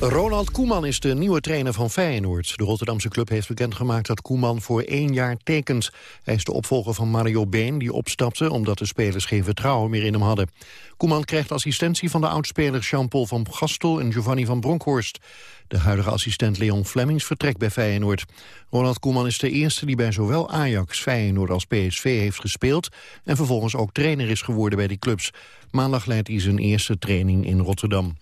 Ronald Koeman is de nieuwe trainer van Feyenoord. De Rotterdamse club heeft bekendgemaakt dat Koeman voor één jaar tekent. Hij is de opvolger van Mario Been, die opstapte... omdat de spelers geen vertrouwen meer in hem hadden. Koeman krijgt assistentie van de oudspelers Jean-Paul van Gastel en Giovanni van Bronckhorst. De huidige assistent Leon Flemings vertrekt bij Feyenoord. Ronald Koeman is de eerste die bij zowel Ajax, Feyenoord als PSV heeft gespeeld... en vervolgens ook trainer is geworden bij die clubs. Maandag leidt hij zijn eerste training in Rotterdam.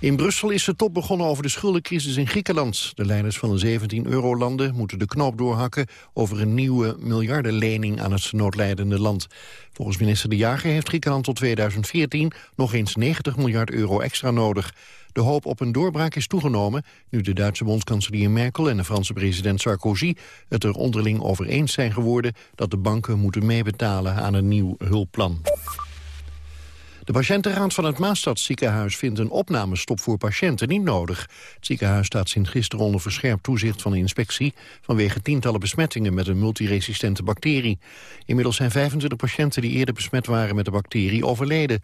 In Brussel is de top begonnen over de schuldencrisis in Griekenland. De leiders van de 17-euro-landen moeten de knoop doorhakken... over een nieuwe miljardenlening aan het noodlijdende land. Volgens minister De Jager heeft Griekenland tot 2014... nog eens 90 miljard euro extra nodig. De hoop op een doorbraak is toegenomen... nu de Duitse bondskanselier Merkel en de Franse president Sarkozy... het er onderling over eens zijn geworden... dat de banken moeten meebetalen aan een nieuw hulpplan. De patiëntenraad van het Maastadziekenhuis vindt een opnamestop voor patiënten niet nodig. Het ziekenhuis staat sinds gisteren onder verscherpt toezicht van de inspectie... vanwege tientallen besmettingen met een multiresistente bacterie. Inmiddels zijn 25 patiënten die eerder besmet waren met de bacterie overleden.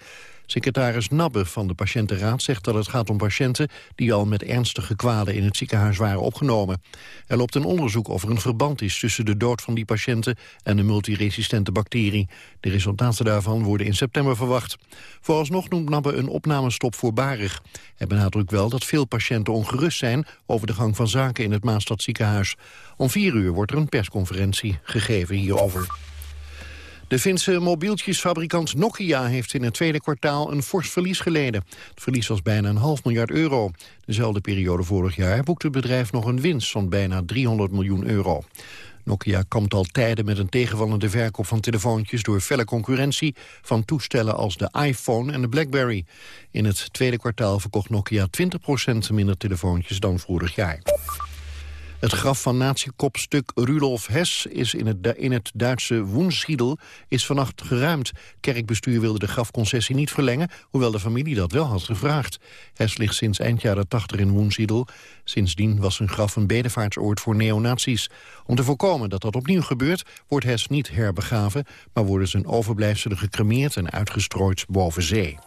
Secretaris Nabbe van de Patiëntenraad zegt dat het gaat om patiënten... die al met ernstige kwalen in het ziekenhuis waren opgenomen. Er loopt een onderzoek of er een verband is tussen de dood van die patiënten... en de multiresistente bacterie. De resultaten daarvan worden in september verwacht. Vooralsnog noemt Nabbe een opnamestop voorbarig. Hij benadrukt wel dat veel patiënten ongerust zijn... over de gang van zaken in het Maastadziekenhuis. Om vier uur wordt er een persconferentie gegeven hierover. De Finse mobieltjesfabrikant Nokia heeft in het tweede kwartaal een fors verlies geleden. Het verlies was bijna een half miljard euro. Dezelfde periode vorig jaar boekte het bedrijf nog een winst van bijna 300 miljoen euro. Nokia kampt al tijden met een tegenvallende verkoop van telefoontjes... door felle concurrentie van toestellen als de iPhone en de BlackBerry. In het tweede kwartaal verkocht Nokia 20% minder telefoontjes dan vorig jaar. Het graf van nazi-kopstuk Rudolf Hess is in het, in het Duitse Woenschiedel is vannacht geruimd. Kerkbestuur wilde de grafconcessie niet verlengen, hoewel de familie dat wel had gevraagd. Hess ligt sinds eind jaren 80 in Woenschiedel. Sindsdien was zijn graf een bedevaartsoord voor neonazies. Om te voorkomen dat dat opnieuw gebeurt, wordt Hess niet herbegraven... maar worden zijn overblijfselen gecremeerd en uitgestrooid boven zee.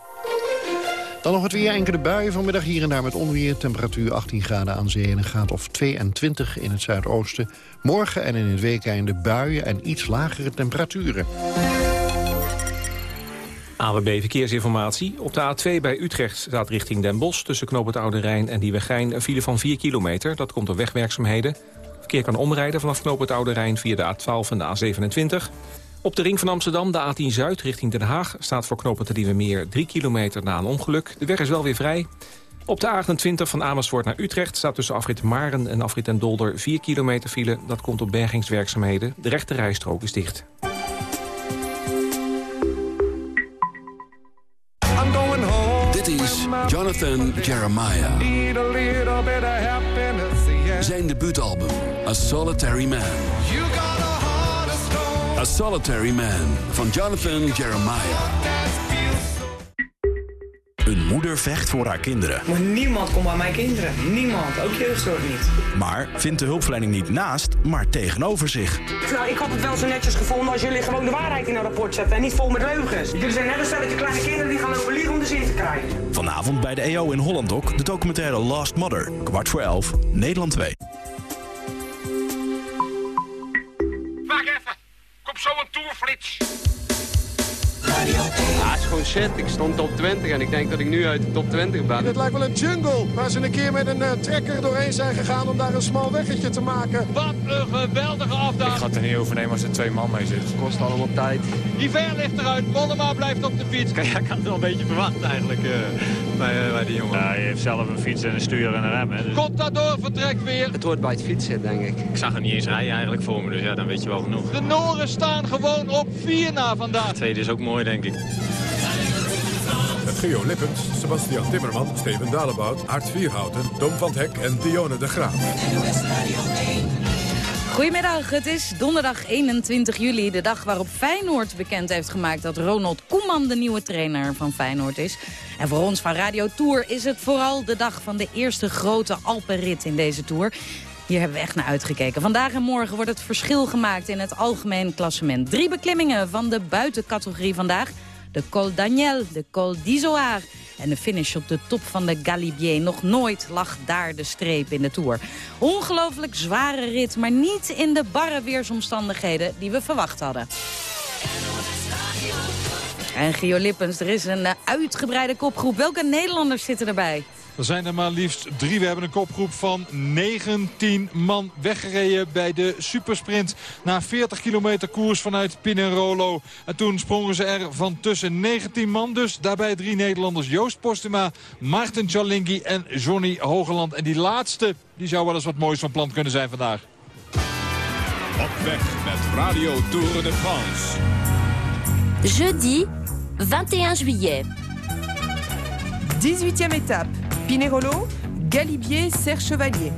Dan nog het weer, enkele buien vanmiddag hier en daar met onweer. Temperatuur 18 graden aan zee en een graad of 22 in het zuidoosten. Morgen en in het weekende buien en iets lagere temperaturen. AWB Verkeersinformatie. Op de A2 bij Utrecht staat richting Den Bosch... tussen Knoop het Oude Rijn en Nieuwegein een file van 4 kilometer. Dat komt door wegwerkzaamheden. Verkeer kan omrijden vanaf Knoop het Oude Rijn via de A12 en de A27. Op de ring van Amsterdam, de A10 Zuid richting Den Haag... staat voor knooppunt de Meer 3 kilometer na een ongeluk. De weg is wel weer vrij. Op de A28 van Amersfoort naar Utrecht staat tussen afrit Maren en afrit en Dolder 4 kilometer file. Dat komt op bergingswerkzaamheden. De rechte rijstrook is dicht. Dit is Jonathan Jeremiah. Zijn debuutalbum, A Solitary Man. A Solitary Man van Jonathan Jeremiah. Een moeder vecht voor haar kinderen. Maar niemand komt bij mijn kinderen. Niemand, ook jeugdzorg niet. Maar vindt de hulpverlening niet naast, maar tegenover zich. Nou, ik had het wel zo netjes gevonden als jullie gewoon de waarheid in een rapport zetten en niet vol met leugens. Jullie zijn net een stelletje kleine kinderen die gaan lopen liegen om de zin te krijgen. Vanavond bij de EO in Hollandok de documentaire Last Mother. Kwart voor elf, Nederland 2. Het is gewoon shit. Ik stond top 20 en ik denk dat ik nu uit de top 20 ben. Het lijkt wel een jungle waar ze een keer met een uh, trekker doorheen zijn gegaan om daar een smal weggetje te maken. Wat een geweldige afdaling. Ik ga het er niet over nemen als er twee man mee zit. Het kost allemaal tijd. Iver ligt eruit, Mollema blijft op de fiets. Ja, ik had het wel een beetje verwacht eigenlijk uh, bij, uh, bij die jongen. Ja, hij heeft zelf een fiets en een stuur en een rem. Hè, dus... Contador vertrekt weer. Het hoort bij het fietsen, denk ik. Ik zag hem niet eens rijden eigenlijk voor me, dus ja, dan weet je wel genoeg. De Noren staan gewoon op 4 na vandaag. De tweede is ook mooi, denk ik. Met Geo Lippens, Sebastian Timmerman, Steven Dalebout, Art Vierhouten, Tom van Hek en Dionne de Graaf. Goedemiddag, het is donderdag 21 juli, de dag waarop Feyenoord bekend heeft gemaakt dat Ronald Koeman de nieuwe trainer van Feyenoord is. En voor ons van Radio Tour is het vooral de dag van de eerste grote Alpenrit in deze Tour. Hier hebben we echt naar uitgekeken. Vandaag en morgen wordt het verschil gemaakt in het algemeen klassement. Drie beklimmingen van de buitencategorie vandaag. De Col Daniel, de Col d'Izoard en de finish op de top van de Galibier. Nog nooit lag daar de streep in de Tour. Ongelooflijk zware rit, maar niet in de barre weersomstandigheden die we verwacht hadden. En Gio Lippens, er is een eh, uitgebreide kopgroep. Welke Nederlanders zitten erbij? Er zijn er maar liefst drie. We hebben een kopgroep van 19 man weggereden bij de supersprint. Na 40 kilometer koers vanuit Pinenrolo. En toen sprongen ze er van tussen 19 man. Dus daarbij drie Nederlanders. Joost Postuma, Maarten Cialinghi en Johnny Hogeland. En die laatste die zou wel eens wat moois van plan kunnen zijn vandaag. Op weg met Radio Tour de France. Jeudi 21 juillet. 18e étape. Pinerolo, Galibier, Serre Chevalier.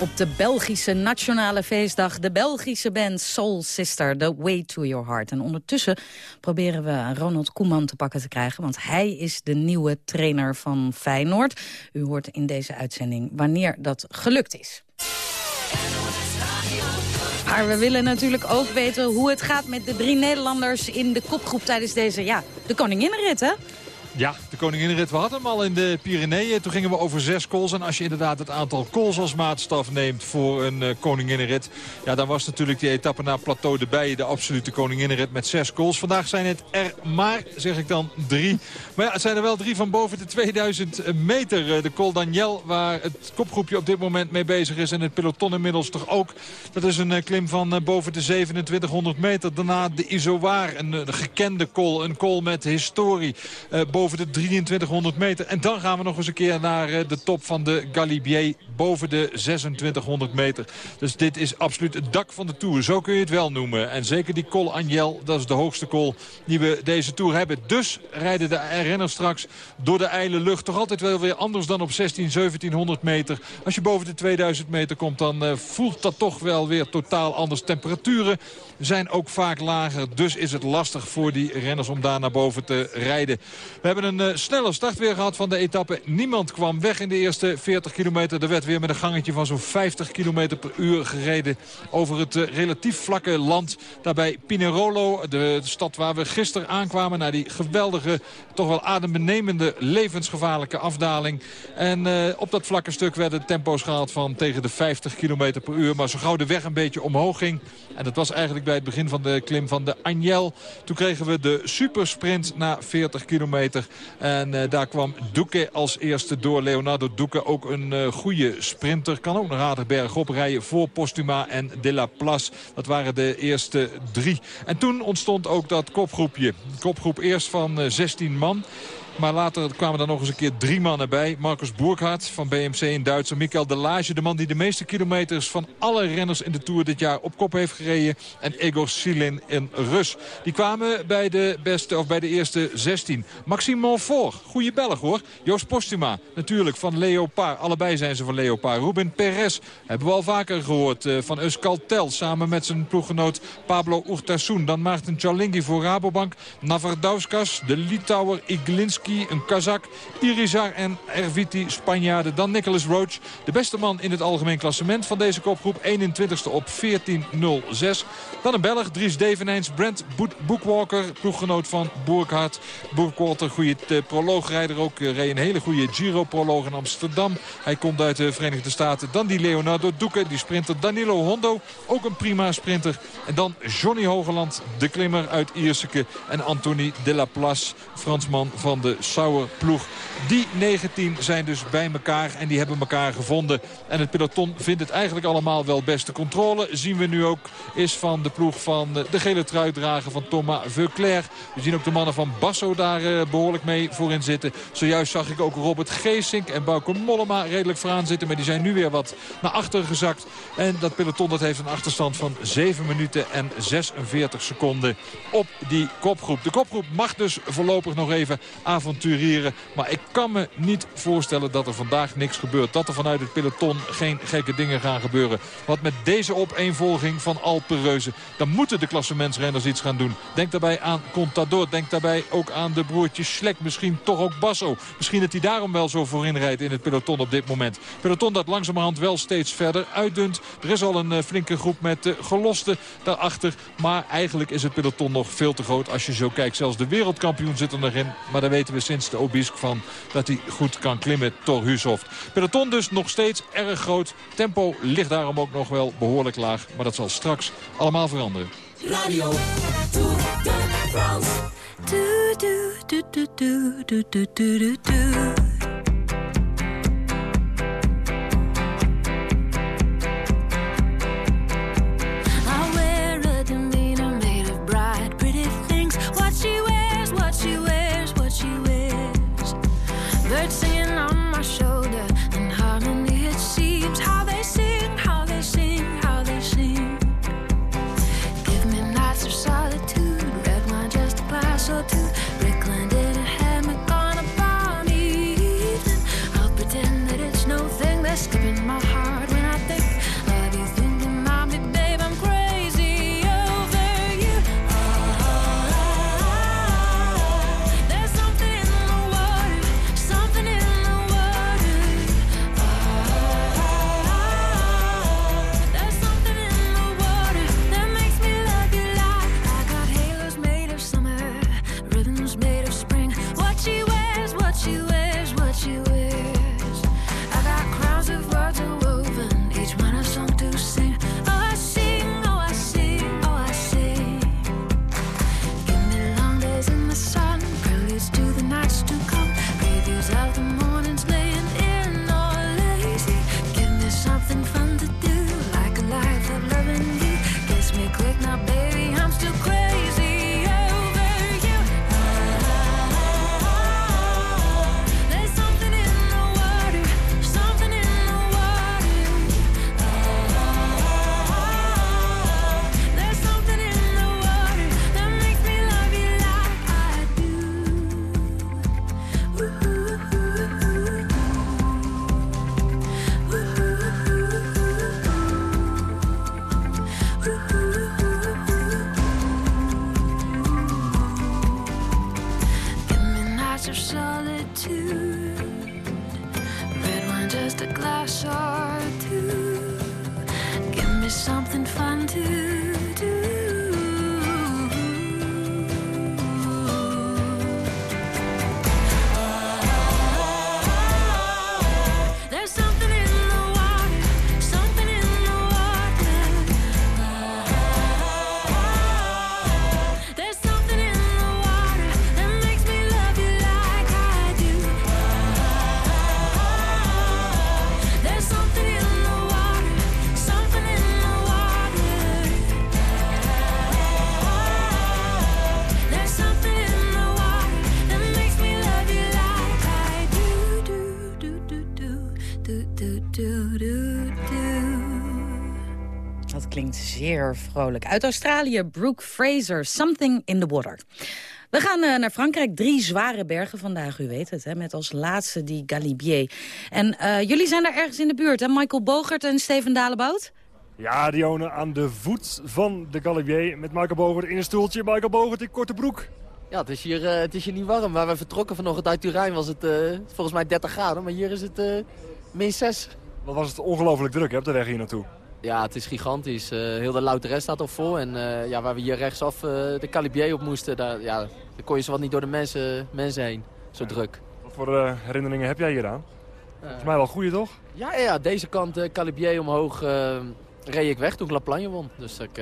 Op de Belgische nationale feestdag. De Belgische band Soul Sister, The Way to Your Heart. En ondertussen proberen we Ronald Koeman te pakken te krijgen... want hij is de nieuwe trainer van Feyenoord. U hoort in deze uitzending wanneer dat gelukt is. Maar we willen natuurlijk ook weten hoe het gaat met de drie Nederlanders... in de kopgroep tijdens deze, ja, de koninginnenrit, hè? Ja, de koninginrit. We hadden hem al in de Pyreneeën. Toen gingen we over zes kools. En als je inderdaad het aantal kools als maatstaf neemt voor een uh, koninginrit... ja, dan was natuurlijk die etappe naar Plateau de Bijen de absolute koninginrit met zes kools. Vandaag zijn het er maar, zeg ik dan, drie. Maar ja, het zijn er wel drie van boven de 2000 meter. Eh, de Col Daniel, waar het kopgroepje op dit moment mee bezig is. En het peloton inmiddels toch ook. Dat is een klim van boven de 2700 meter. Daarna de Izoar, een, gekende col. Een col met historie boven boven de 2300 meter. En dan gaan we nog eens een keer naar eh, de top van de Galibier boven de 2600 meter. Dus dit is absoluut het dak van de Tour. Zo kun je het wel noemen. En zeker die Col Agnel, dat is de hoogste col die we deze Tour hebben. Dus rijden de renners straks door de ijle lucht. Toch altijd wel weer anders dan op 16, 1700 meter. Als je boven de 2000 meter komt, dan uh, voelt dat toch wel weer totaal anders. Temperaturen zijn ook vaak lager. Dus is het lastig voor die renners om daar naar boven te rijden. We hebben een uh, snelle start weer gehad van de etappe. Niemand kwam weg in de eerste 40 kilometer. Er werd weer met een gangetje van zo'n 50 kilometer per uur gereden over het uh, relatief vlakke land. Daarbij Pinerolo, de, stad waar we gisteren aankwamen... naar die geweldige, toch wel adembenemende, levensgevaarlijke afdaling. En uh, op dat vlakke stuk werden tempo's gehaald van tegen de 50 kilometer per uur. Maar zo gauw de weg een beetje omhoog ging... en dat was eigenlijk bij het begin van de klim van de Agnel... toen kregen we de supersprint na 40 kilometer. En uh, daar kwam Duque als eerste door. Leonardo Duque ook een uh, goede sprinter. Kan ook nog aardig bergop rijden voor Postuma en De La Place. Dat waren de eerste drie. En toen ontstond ook dat kopgroepje. Kopgroep eerst van uh, 16 man. Maar later kwamen er nog eens een keer drie mannen bij. Marcus Burkhardt van BMC in Duitsland. Michael Delage, de man die de meeste kilometers van alle renners in de Tour dit jaar op kop heeft gereden. En Egor Silin in Rus. Die kwamen bij de, beste, of bij de eerste 16. Maxime Monfort, goede Belg hoor. Joost Postuma, natuurlijk van Leopard. Allebei zijn ze van Leopard. Ruben Perez, hebben we al vaker gehoord. Uh, van Euskaltel, samen met zijn ploeggenoot Pablo Urtasun. Dan Maarten Chalingi voor Rabobank. Navardauskas, de Litouwer Iglinski een Kazak, Irizar en Erviti, Spanjaarden. Dan Nicholas Roach, de beste man in het algemeen klassement van deze kopgroep. 21ste op 14.06. Dan een Belg, Dries Devenijns, Brent Boekwalker, ploeggenoot van Burkhardt. Burkhalter, goede uh, proloogrijder ook, uh, reed een hele goede Giro-proloog in Amsterdam. Hij komt uit de Verenigde Staten. Dan die Leonardo Duque, die sprinter Danilo Hondo, ook een prima sprinter. En dan Johnny Hogeland, de klimmer uit Ierseke. En Anthony de la Place, Fransman van de Sauer ploeg. Die 19 zijn dus bij elkaar en die hebben elkaar gevonden. En het peloton vindt het eigenlijk allemaal wel beste controle. Zien we nu ook is van de ploeg van de gele truitdrager van Thomas Veuclair. We zien ook de mannen van Basso daar uh, behoorlijk mee voorin zitten. Zojuist zag ik ook Robert Geesink en Bauke Mollema redelijk vooraan zitten. Maar die zijn nu weer wat naar achter gezakt. En dat peloton dat heeft een achterstand van 7 minuten en 46 seconden op die kopgroep. De kopgroep mag dus voorlopig nog even Maar ik kan me niet voorstellen dat er vandaag niks gebeurt. Dat er vanuit het peloton geen gekke dingen gaan gebeuren. Want met deze opeenvolging van Alpenreuzen... dan moeten de klassementsrenners iets gaan doen. Denk daarbij aan Contador. Denk daarbij ook aan de broertjes Schlek. Misschien toch ook Basso. Misschien dat hij daarom wel zo voorin rijdt in het peloton op dit moment. Peloton dat langzamerhand wel steeds verder uitdunt. Er is al een uh, flinke groep met uh, gelosten daarachter. Maar eigenlijk is het peloton nog veel te groot als je zo kijkt. Zelfs de wereldkampioen zit er nog in. Maar daar weten we sinds de Obisk van dat hij goed kan klimmen, Thor Hushoft. Peloton dus nog steeds erg groot. Tempo ligt daarom ook nog wel behoorlijk laag. Maar dat zal straks allemaal veranderen. Radio Tour de France. Zeer vrolijk. Uit Australië, Brooke Fraser, Something in the Water. We gaan eh, naar Frankrijk. Drie zware bergen vandaag, u weet het. Hè, met als laatste die Galibier. En eh, jullie zijn daar ergens in de buurt, hè? Michael Bogert en Steven Dalebout? Ja, Dionne aan de voet van de Galibier met Michael Bogert in een stoeltje. Michael Bogert in korte broek. Ja, het is, hier, eh, het is hier niet warm. Waar we vertrokken vanochtend uit Turijn was het eh, volgens mij 30 graden. Maar hier is het eh min 6. Wat was het ongelooflijk druk hè, op de weg hier naartoe. Ja, het is gigantisch. Eh, heel de Louterest staat al vol. En eh, ja, waar we hier rechtsaf eh, de Calibier op moesten, daar, ja, daar kon je zo wat niet door de mensen, mensen heen. Zo druk. Wat voor herinneringen heb jij hieraan? Volgens mij wel goede toch? Ja, ja, deze kant uh, Calibier omhoog reed ik weg toen ik La Plagne won. Dus ik,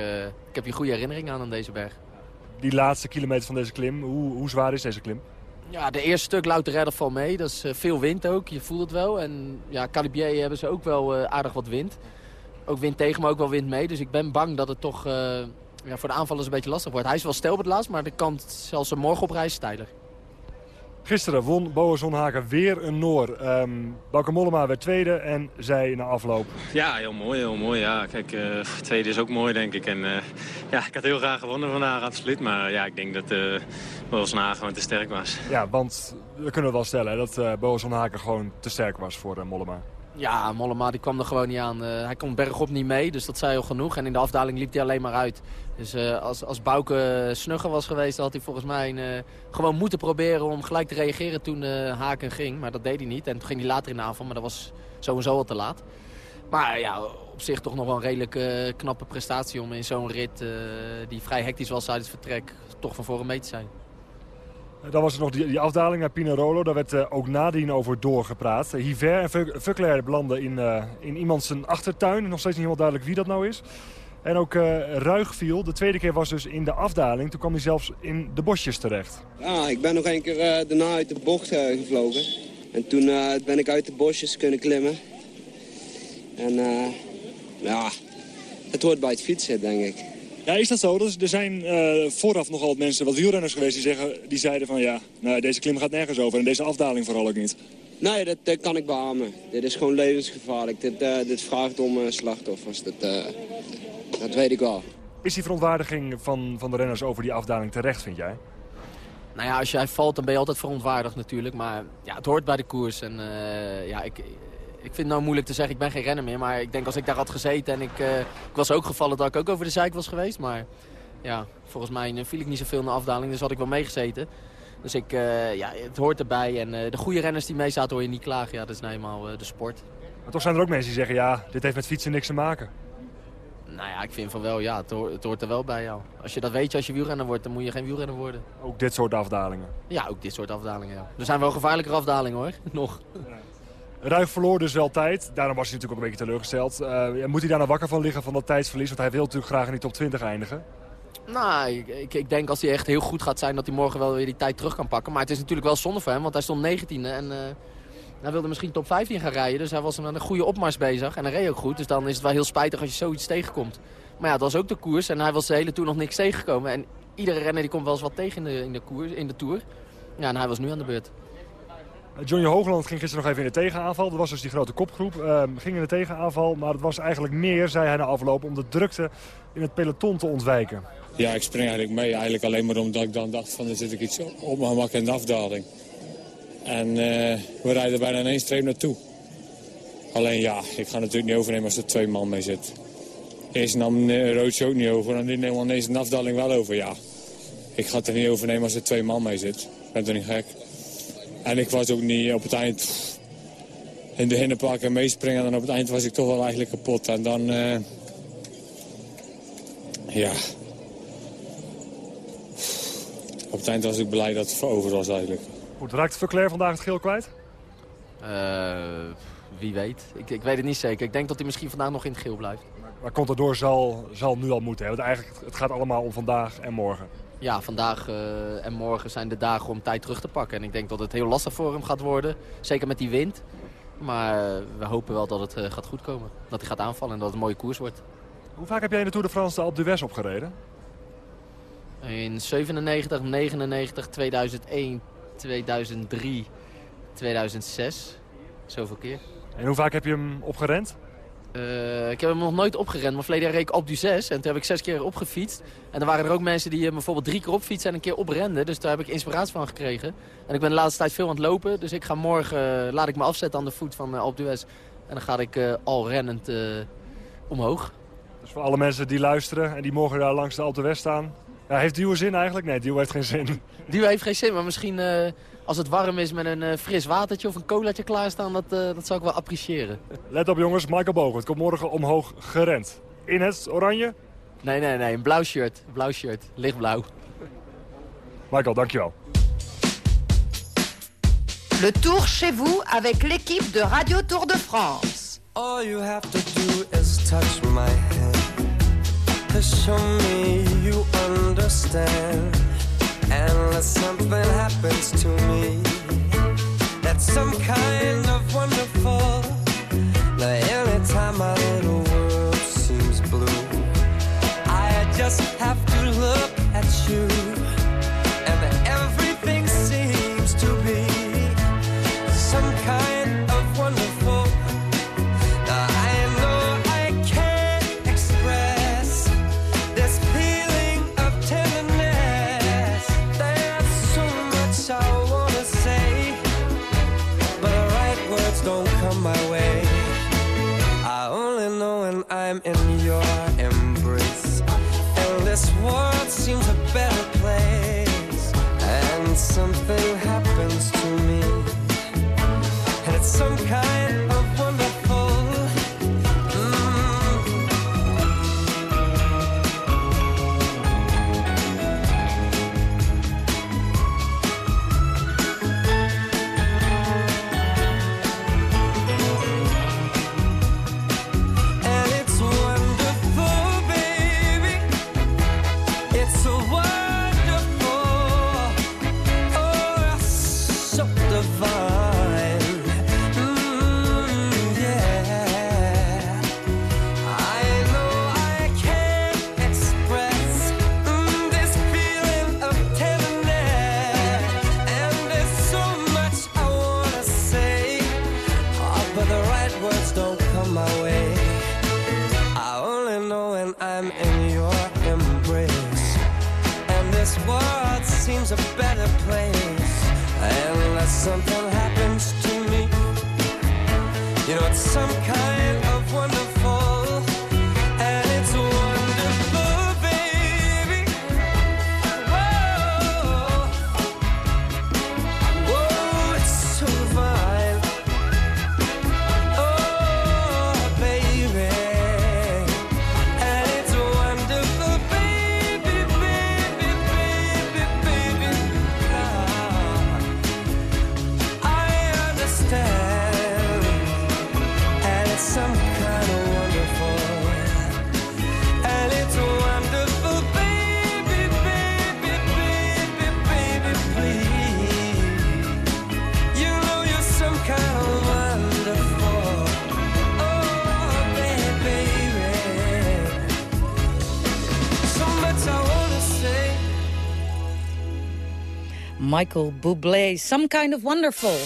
ik heb hier goede herinneringen aan aan deze berg. Die laatste kilometer van deze klim, hoe, hoe zwaar is deze klim? Ja, de eerste stuk Louterredder valt mee. Dat is veel wind ook, je voelt het wel. En ja, Calibier hebben ze ook wel aardig wat wind. Ook wind tegen, maar ook wel wind mee. Dus ik ben bang dat het toch eh, ja, voor de aanvallers een beetje lastig wordt. Hij is wel stel op het laatst, maar de kant zelfs morgen op reis steiler. Gisteren won Boas Zonhagen weer een Noor. Ehm Bauke Mollema werd tweede en zij na afloop. Ja, heel mooi, heel mooi. Ja, kijk, eh, tweede is ook mooi, denk ik. En eh, ja, ik had heel graag gewonnen vandaag, absoluut. Maar ja, ik denk dat uh, Bolsonaro gewoon te sterk was. Ja, want we kunnen wel stellen hè, dat uh, Boas Zonhagen gewoon te sterk was voor uh, Mollema. Ja, Mollema die kwam er gewoon niet aan. Uh, hij kon bergop niet mee, dus dat zei al genoeg. En in de afdaling liep hij alleen maar uit. Dus uh, als, als Bouke snugger was geweest, had hij volgens mij uh, gewoon moeten proberen om gelijk te reageren toen Haken ging. Maar dat deed hij niet. En toen ging hij later in de aanval, maar dat was sowieso al te laat. Maar ja, op zich toch nog wel een redelijk knappe prestatie om in zo'n rit die vrij hectisch was uit het vertrek, toch van voren mee te zijn. Dan was er nog die, die afdaling naar Pinerolo. Daar werd uh, ook nadien over doorgepraat. Hiver en Vuckler belanden in, uh, in iemand zijn achtertuin. Nog steeds niet helemaal duidelijk wie dat nou is. En ook Ruig viel. De tweede keer was dus in de afdaling. Toen kwam hij zelfs in de bosjes terecht. Ja, ik ben nog een keer daarna uit de bocht gevlogen. En toen ben ik uit de bosjes kunnen klimmen. En ja, het hoort bij het fietsen, denk ik. Ja, is dat zo? Er zijn uh, vooraf nogal mensen, wat wielrenners geweest, die, zeggen, die zeiden van ja, nou, deze klim gaat nergens over. En deze afdaling vooral ook niet. Nee, dat, dat kan ik beamen. Dit is gewoon levensgevaarlijk. Dit, uh, dit vraagt om uh, slachtoffers. Dat, dat weet ik wel. Is die verontwaardiging van, van de renners over die afdaling terecht, vind jij? Nou ja, als jij valt, dan ben je altijd verontwaardigd natuurlijk. Maar ja, het hoort bij de koers. En ja, ik, ik vind het nou moeilijk te zeggen, ik ben geen renner meer. Maar ik denk als ik daar had gezeten en ik, uh, ik was ook gevallen dat ik ook over de zeik was geweest. Maar ja, volgens mij viel ik niet zoveel in de afdaling, dus had ik wel meegezeten. Dus ik, uh, ja, het hoort erbij. En uh, de goede renners die mee zaten hoor je niet klagen. Ja, dat is nou eenmaal de sport. Maar toch zijn er ook mensen die zeggen, ja, dit heeft met fietsen niks te maken. Nou ja, ik vind van wel, ja, het hoort, het hoort er wel bij jou. Als je dat weet, als je wielrenner wordt, dan moet je geen wielrenner worden. Ook dit soort afdalingen? Ja, ook dit soort afdalingen, ja. Er zijn wel gevaarlijker afdalingen hoor, nog. Ja. Ruig verloor dus wel tijd. Daarom was hij natuurlijk ook een beetje teleurgesteld. Uh, moet hij daar nou wakker van liggen van dat tijdsverlies? Want hij wil natuurlijk graag in die top 20 eindigen. Nou, ik, ik, denk als hij echt heel goed gaat zijn... dat hij morgen wel weer die tijd terug kan pakken. Maar het is natuurlijk wel zonde voor hem, want hij stond 19e. En uh, hij wilde misschien top 15 gaan rijden. Dus hij was met een goede opmars bezig. En hij reed ook goed. Dus dan is het wel heel spijtig als je zoiets tegenkomt. Maar ja, dat was ook de koers. En hij was de hele toer nog niks tegengekomen. En iedere renner die komt wel eens wat tegen in de, in de, koers, in de tour. Ja, en hij was nu aan de beurt. Johnny Hoogland ging gisteren nog even in de tegenaanval. Dat was dus die grote kopgroep. Uh, ging in de tegenaanval, maar het was eigenlijk meer, zei hij na afloop, om de drukte in het peloton te ontwijken. Ja, ik spring eigenlijk mee. Eigenlijk alleen maar omdat ik dan dacht van, dan zit ik iets op mijn gemak in de afdaling. En uh, we rijden bijna in één streep naartoe. Alleen ja, ik ga natuurlijk niet overnemen als er twee man mee zit. Eerst nam Roodje ook niet over, dan die neemt ineens een afdaling wel over, ja. Ik ga het er niet overnemen als er twee man mee zit. Ik ben toch niet gek. En ik was ook niet op het eind... In paar keer meespringen en op het eind was ik toch wel eigenlijk kapot. En dan... eh, ja... Op het eind was ik blij dat het over was eigenlijk. Goed, raakt Verclair vandaag het geel kwijt? Eh, wie weet. Ik, ik weet het niet zeker. Ik denk dat hij misschien vandaag nog in het geel blijft. Maar Contador zal, zal nu al moeten. Hè? Want eigenlijk, het gaat allemaal om vandaag en morgen. Ja, vandaag eh, en morgen zijn de dagen om tijd terug te pakken. En ik denk dat het heel lastig voor hem gaat worden. Zeker met die wind. Maar eh, we hopen wel dat het eh, gaat goedkomen. Dat hij gaat aanvallen en dat het een mooie koers wordt. Hoe vaak heb jij in de Tour de France de Alpe d'Huez opgereden? In 97, 99, 2001, 2003, 2006. Zoveel keer. En hoe vaak heb je hem opgerend? Eh, ik heb hem nog nooit opgerend, maar verleden jaar reed ik op du 6. En toen heb ik zes keer opgefietst. En dan waren er ook mensen die hem bijvoorbeeld drie keer opfietsen en een keer oprenden. Dus daar heb ik inspiratie van gekregen. En ik ben de laatste tijd veel aan het lopen. Dus ik ga morgen, eh, laat ik me afzetten aan de voet van uh. En dan ga ik eh, al rennend eh, omhoog. Dus voor alle mensen die luisteren en die morgen daar langs de d'Huez staan. Ja, heeft Duo zin eigenlijk? Nee, Duo heeft geen zin. Die heeft geen zin, maar misschien eh, als het warm is met een eh, fris watertje of een colaatje klaarstaan, dat, eh, dat zou ik wel appreciëren. Let op jongens, Michael Bogen. Het komt morgen omhoog gerend. In het oranje? Nee, nee, nee, een blauw shirt. Blauw shirt, lichtblauw. Michael, dankjewel. Le tour chez vous avec l'équipe de Radio Tour de France. All you have to do is touch my hand to show me you understand. Unless something happens to me, that's some kind of wonderful. Michael Bublé, Some Kind of Wonderful.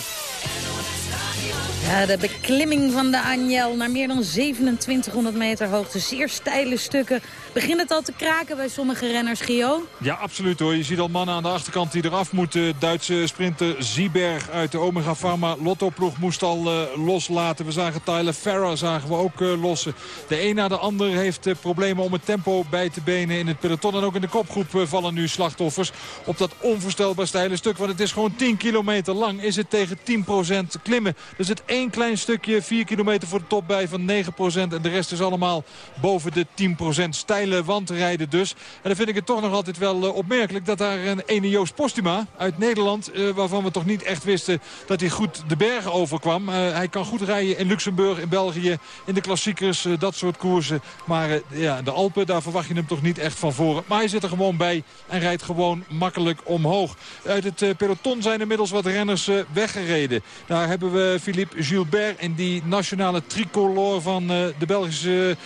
Ja, de beklimming van de Anjel naar meer dan 2700 meter hoogte. Zeer steile stukken Begint het al te kraken bij sommige renners, Gio? Ja, absoluut hoor. Je ziet al mannen aan de achterkant die eraf moeten. Duitse sprinter Zieberg uit de Omega Pharma Lotto-ploeg moest al eh, loslaten. We zagen Tyler Farrar zagen we ook eh, lossen. De een na de ander heeft eh, problemen om het tempo bij te benen in het peloton. En ook in de kopgroep vallen nu slachtoffers op dat onvoorstelbaar steile stuk. Want het is gewoon 10 kilometer lang. Is het tegen 10% klimmen. Er zit één klein stukje, 4 kilometer voor de top bij van 9%. En de rest is allemaal boven de 10% steile wandrijden dus. En dan vind ik het toch nog altijd wel eh, opmerkelijk dat daar een ene Joost Postuma uit Nederland... eh, waarvan we toch niet echt wisten dat hij goed de bergen overkwam. Eh, hij kan goed rijden in Luxemburg, in België, in de klassiekers, dat soort koersen. Maar ja, de Alpen, daar verwacht je hem toch niet echt van voren. Maar hij zit er gewoon bij en rijdt gewoon makkelijk omhoog. Uit het peloton zijn inmiddels wat renners weggereden. Daar hebben we Philippe Gilbert in die nationale tricolore van de Belgische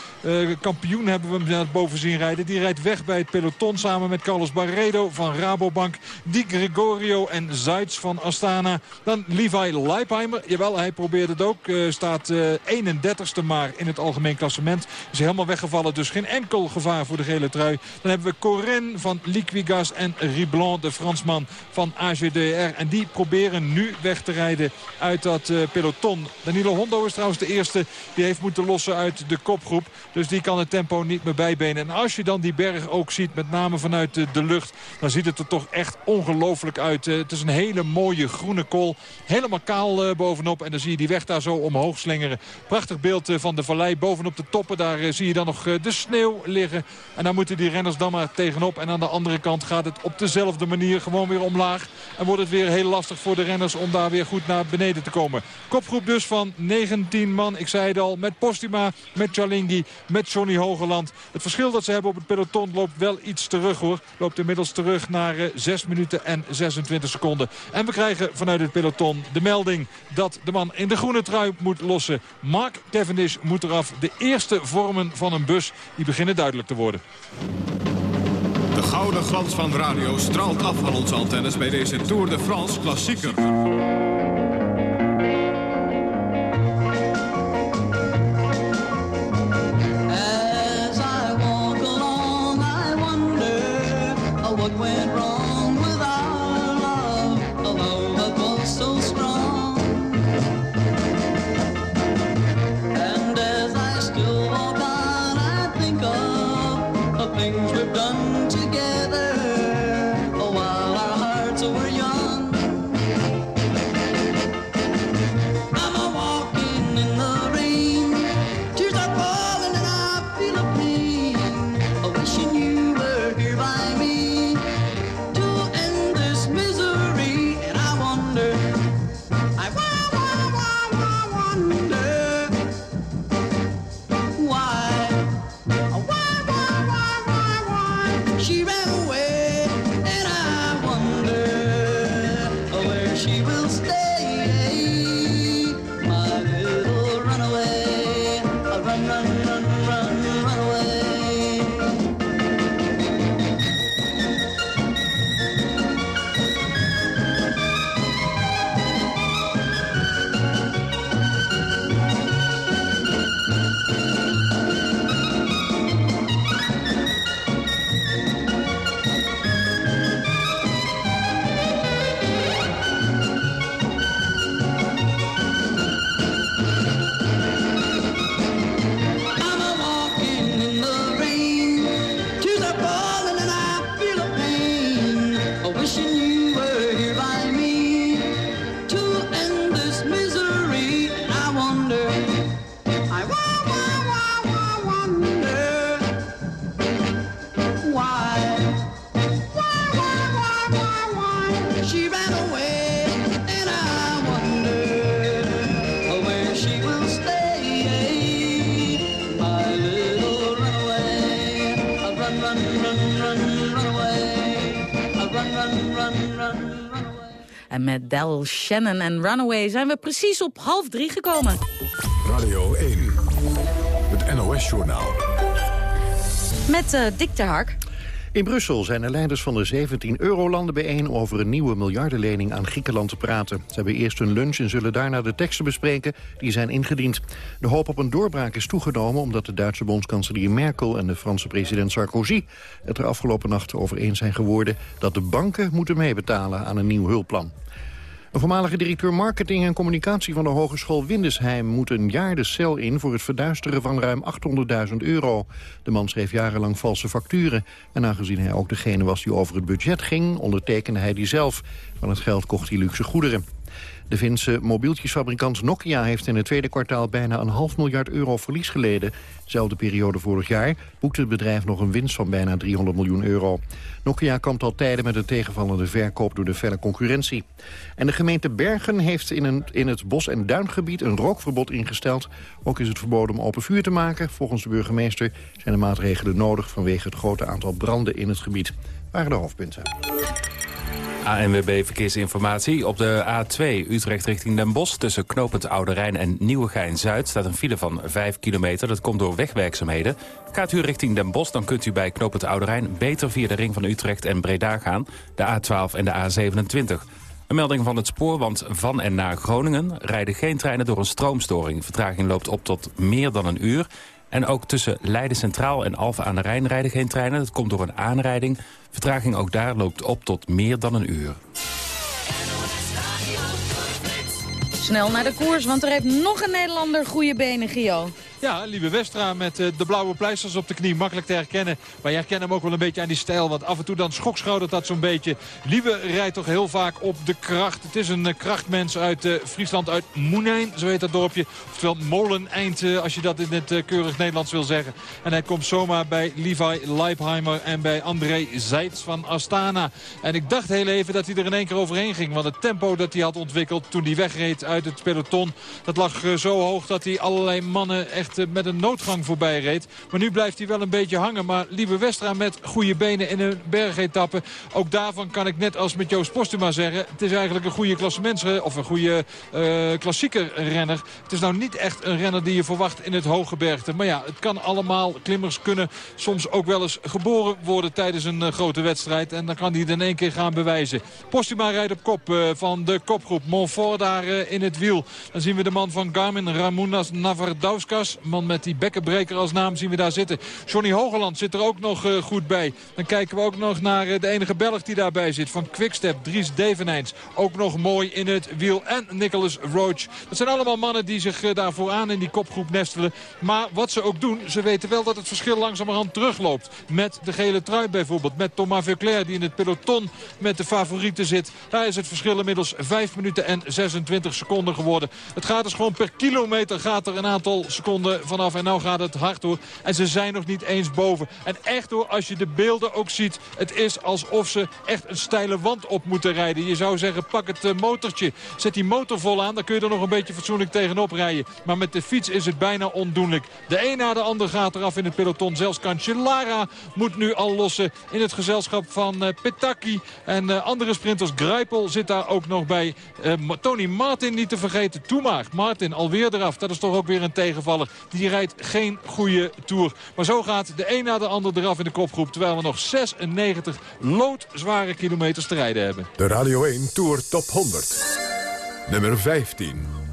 kampioen hebben we hem naar boven zien rijden. Die rijdt weg bij het peloton samen met Carlos Barredo van Rabobank. Di Gregorio en Zeitz van Astana. Dan Levi Leipheimer. Jawel, hij probeert het ook. Eh, staat eh, 31ste maar in het algemeen klassement. Is helemaal weggevallen, dus geen enkel gevaar voor de gele trui. Dan hebben we Corinne van Liquigas en Riblon, de Fransman van AGDR. En die proberen nu weg te rijden uit dat eh, peloton. Danilo Hondo is trouwens de eerste die heeft moeten lossen uit de kopgroep. Dus die kan het tempo niet meer bijbenen. En als je dan die berg ook ziet, met name vanuit de, lucht... dan ziet het er toch echt ongelooflijk uit. Eh, het is een hele mooie groene kool. Helemaal kaal eh, bovenop. En dan zie je die weg daar zo omhoog slingeren. Prachtig beeld eh, van de vallei bovenop de toppen. Daar zie je dan nog de sneeuw liggen. En daar moeten die renners dan maar tegenop. En aan de andere kant gaat het op dezelfde manier gewoon weer omlaag. En wordt het weer heel lastig voor de renners om daar weer goed naar beneden te komen. Kopgroep dus van 19 man. Ik zei het al, met Postuma, met Chalingi, met Johnny Hogeland. Het verschil dat ze hebben op het peloton loopt wel iets terug hoor. Loopt inmiddels terug naar eh, 6 minuten en 26 seconden. En we krijgen vanuit het peloton de melding dat de man in de groene trui moet lossen. Mark Cavendish moet eraf. De eerste vormen van een bus die beginnen duidelijk te worden. De gouden glans van radio straalt af van onze antennes bij deze Tour de France klassieker. Things we've done together Shannon en Runaway zijn we precies op half drie gekomen. Radio 1, het NOS-journaal. Met eh Dick de Hark. In Brussel zijn de leiders van de 17 eurolanden bijeen over een nieuwe miljardenlening aan Griekenland te praten. Ze hebben eerst een lunch en zullen daarna de teksten bespreken die zijn ingediend. De hoop op een doorbraak is toegenomen omdat de Duitse bondskanselier Merkel en de Franse president Sarkozy het er afgelopen nacht over eens zijn geworden dat de banken moeten meebetalen aan een nieuw hulpplan. Een voormalige directeur marketing en communicatie van de Hogeschool Windesheim moet een jaar de cel in voor het verduisteren van ruim 800.000 euro. De man schreef jarenlang valse facturen en aangezien hij ook degene was die over het budget ging, ondertekende hij die zelf. Van het geld kocht hij luxe goederen. De Finse mobieltjesfabrikant Nokia heeft in het tweede kwartaal bijna een half miljard euro verlies geleden. Zelfde periode vorig jaar boekte het bedrijf nog een winst van bijna 300 miljoen euro. Nokia kampt al tijden met een tegenvallende verkoop door de felle concurrentie. En de gemeente Bergen heeft in, een, in het bos- en duingebied een rookverbod ingesteld. Ook is het verboden om open vuur te maken. Volgens de burgemeester zijn de maatregelen nodig vanwege het grote aantal branden in het gebied. Waren de hoofdpunten. ANWB Verkeersinformatie. Op de A2 Utrecht richting Den Bosch... tussen knooppunt Oude Rijn en Nieuwegein-Zuid... staat een file van 5 kilometer. Dat komt door wegwerkzaamheden. Gaat u richting Den Bosch, dan kunt u bij knooppunt Oude Rijn... beter via de ring van Utrecht en Breda gaan. De A12 en de A27. Een melding van het spoor, want van en naar Groningen... rijden geen treinen door een stroomstoring. Vertraging loopt op tot meer dan een uur... En ook tussen Leiden Centraal en Alphen aan de Rijn rijden geen treinen. Dat komt door een aanrijding. Vertraging ook daar loopt op tot meer dan een uur. Snel naar de koers, want er heeft nog een Nederlander goede benen, Gio. Ja, Lieve Westra met eh, de blauwe pleisters op de knie. Makkelijk te herkennen. Maar je herkent hem ook wel een beetje aan die stijl. Want af en toe dan schokschoudert dat zo'n beetje. Lieve rijdt toch heel vaak op de kracht. Het is een eh, krachtmens uit eh, Friesland, uit Moenijn. Zo heet dat dorpje. Oftewel Moleneind, als je dat in het keurig Nederlands wil zeggen. En hij komt zomaar bij Levi Leipheimer en bij André Zeitz van Astana. En ik dacht heel even dat hij er in één keer overheen ging. Want het tempo dat hij had ontwikkeld toen hij wegreed uit het peloton... dat lag zo hoog dat hij allerlei mannen echt eh, met een noodgang voorbij reed. Maar nu blijft hij wel een beetje hangen. Maar Lieve Westra met goede benen in een bergetappe. Ook daarvan kan ik net als met Joost Postuma zeggen... het is eigenlijk een goede klassements of een goede eh klassieke renner. Het is nou niet echt een renner die je verwacht in het hooggebergte. Maar ja, het kan allemaal. Klimmers kunnen soms ook wel eens geboren worden tijdens een eh, grote wedstrijd. En dan kan hij het in één keer gaan bewijzen. Postuma rijdt op kop van de kopgroep. Montfort daar in het wiel. Dan zien we de man van Garmin, Ramunas Navardauskas. Man met die bekkenbreker als naam zien we daar zitten. Johnny Hogeland zit er ook nog eh, goed bij. Dan kijken we ook nog naar eh, de enige Belg die daarbij zit. Van Quickstep, Dries Devenijns. Ook nog mooi in het wiel. En Nicholas Roach. Dat zijn allemaal mannen die zich eh, daar vooraan in die kopgroep nestelen. Maar wat ze ook doen, ze weten wel dat het verschil langzamerhand terugloopt. Met de gele trui bijvoorbeeld. Met Thomas Verclair die in het peloton met de favorieten zit. Daar is het verschil inmiddels 5 minuten en 26 seconden geworden. Het gaat dus gewoon per kilometer gaat er een aantal seconden vanaf. En nou gaat het hard door. En ze zijn nog niet eens boven. En echt hoor, als je de beelden ook ziet. Het is alsof ze echt een steile wand op moeten rijden. Je zou zeggen, pak het eh, motortje. Zet die motor vol aan. Dan kun je er nog een beetje fatsoenlijk tegenop rijden. Maar met de fiets is het bijna ondoenlijk. De een na de ander gaat eraf in het peloton. Zelfs Cancellara moet nu al lossen in het gezelschap van eh, Petacchi. En eh, andere sprinters, Greipel zit daar ook nog bij. Tony Martin niet te vergeten. Toemaar, Martin alweer eraf. Dat is toch ook weer een tegenvaller. Die rijdt geen goede Tour. Maar zo gaat de een na de ander eraf in de kopgroep. Terwijl we nog 96 loodzware kilometers te rijden hebben. De Radio 1 Tour Top 100. Nummer 15.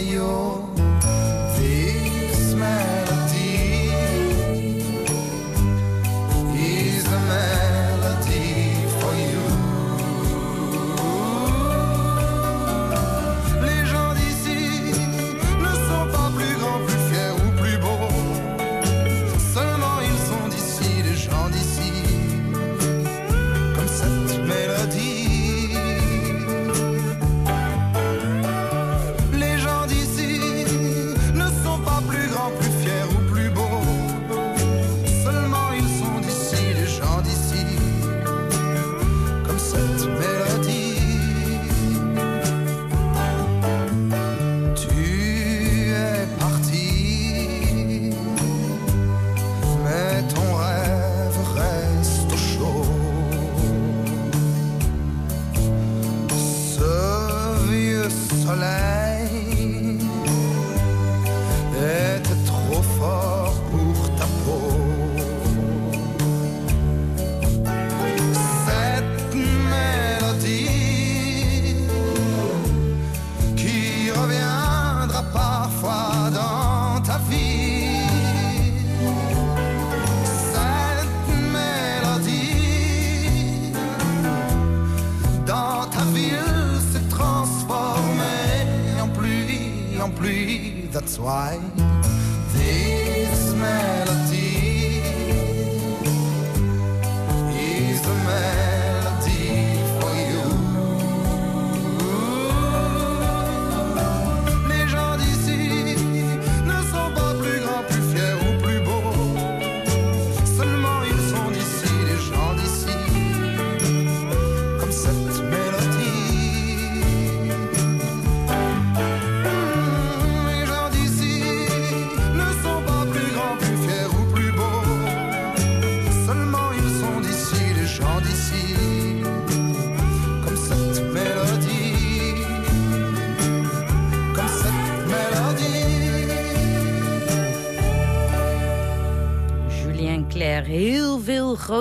tayo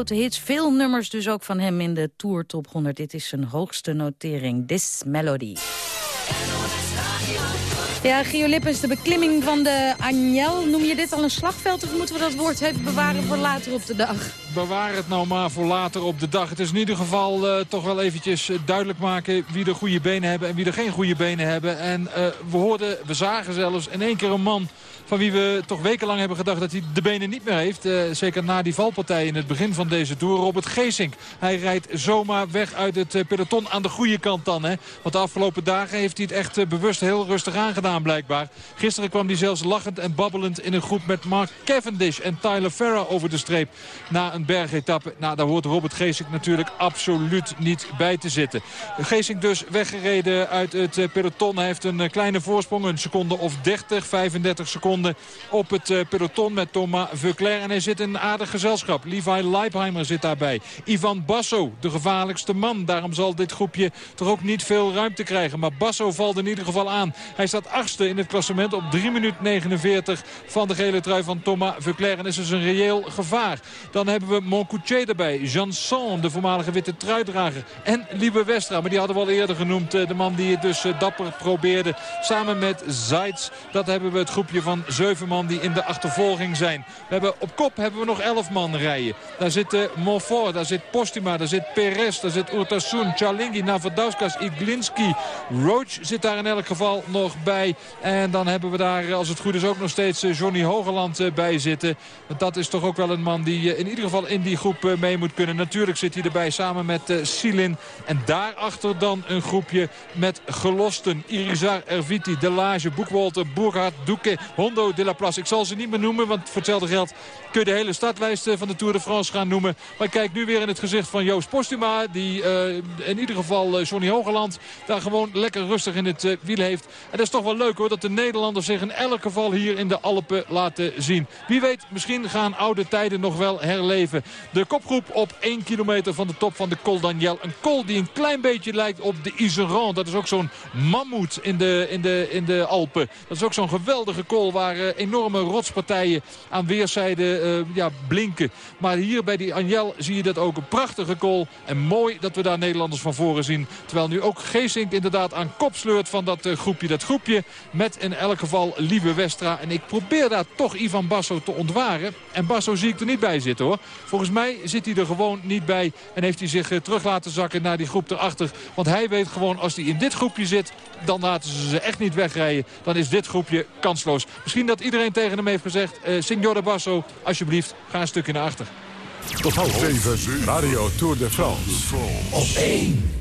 grote hits. Veel nummers dus ook van hem in de Tour Top 100. Dit is zijn hoogste notering, This Melody. Ja, Gio Lippens, de beklimming van de Agnel. Noem je dit al een slagveld of moeten we dat woord even bewaren voor later op de dag? Bewaar het nou maar voor later op de dag. Het is in ieder geval eh, toch wel eventjes eh, duidelijk maken wie de goede benen hebben en wie er geen goede benen hebben. En eh, we hoorden, we zagen zelfs in één keer een man van wie we toch wekenlang hebben gedacht dat hij de benen niet meer heeft. Eh, zeker na die valpartij in het begin van deze Tour. Robert Geesink. Hij rijdt zomaar weg uit het eh, peloton aan de goede kant dan. Hè? Want de afgelopen dagen heeft hij het echt eh, bewust heel rustig aangedaan blijkbaar. Gisteren kwam hij zelfs lachend en babbelend in een groep met Mark Cavendish en Tyler Farrar over de streep. Na een bergetappe. Nou, daar hoort Robert Geesink natuurlijk absoluut niet bij te zitten. Geesink dus weggereden uit het peloton. Hij heeft een kleine voorsprong, een seconde of 30, 35 seconden op het eh, peloton met Thomas Veuclair. En hij zit in een aardig gezelschap. Levi Leipheimer zit daarbij. Ivan Basso, de gevaarlijkste man. Daarom zal dit groepje toch ook niet veel ruimte krijgen. Maar Basso valt in ieder geval aan. Hij staat achtste in het klassement op 3 minuten 49 van de gele trui van Thomas Veuclair. En is dus een reëel gevaar. Dan hebben we Moncoutier erbij. Janson, de voormalige witte truidrager. En Liebe Westra, maar die hadden we al eerder genoemd. eh, De man die het dus eh, dapper probeerde. Samen met Zeitz, dat hebben we het groepje van zeven man die in de achtervolging zijn. We hebben, op kop hebben we nog elf man rijden. Daar zit uh, Monfort, daar zit Postuma, daar zit Perez, daar zit Urtasun, Chalingi, Navadauskas, Iglinski. Roach zit daar in elk geval nog bij. En dan hebben we daar, als het goed is, ook nog steeds eh, Johnny Hogeland eh, bij zitten. Want dat is toch ook wel een man die eh, in ieder geval in die groep eh, mee moet kunnen. Natuurlijk zit hij erbij samen met eh, Silin. En daarachter dan een groepje met gelosten. Irizar, Erviti, Delage, Boekwolter, Boerhard, Doeke, De La. Ik zal ze niet meer noemen, want voor hetzelfde geld kun je de hele startlijst eh, van de Tour de France gaan noemen. Maar ik kijk nu weer in het gezicht van Joost Postuma. Die eh, in ieder geval eh, Johnny Hogeland daar gewoon lekker rustig in het wiel heeft. En dat is toch wel leuk hoor, dat de Nederlanders zich in elk geval hier in de Alpen laten zien. Wie weet, misschien gaan oude tijden nog wel herleven. De kopgroep op 1 kilometer van de top van de Col Daniel. Een col die een klein beetje lijkt op de Iseran. Dat is ook zo'n mammoet in de, in, de, in de Alpen. Dat is ook zo'n geweldige col waar eh, enorme rotspartijen aan weerszijden eh, ja, blinken. Maar hier bij die Anjel zie je dat ook een prachtige col. En mooi dat we daar Nederlanders van voren zien. Terwijl nu ook Geesink inderdaad aan kop sleurt van dat eh, groepje. Dat groepje met in elk geval Lieve Westra. En ik probeer daar toch Ivan Basso te ontwaren. En Basso zie ik er niet bij zitten hoor. Volgens mij zit hij er gewoon niet bij. En heeft hij zich terug laten zakken naar die groep erachter. Want hij weet gewoon als hij in dit groepje zit. Dan laten ze ze echt niet wegrijden. Dan is dit groepje kansloos. Misschien dat iedereen tegen hem heeft gezegd... Eh, uh, Signore Basso, alsjeblieft, ga een stukje naar achter. Tot half 7 Mario Tour de France. Op 1.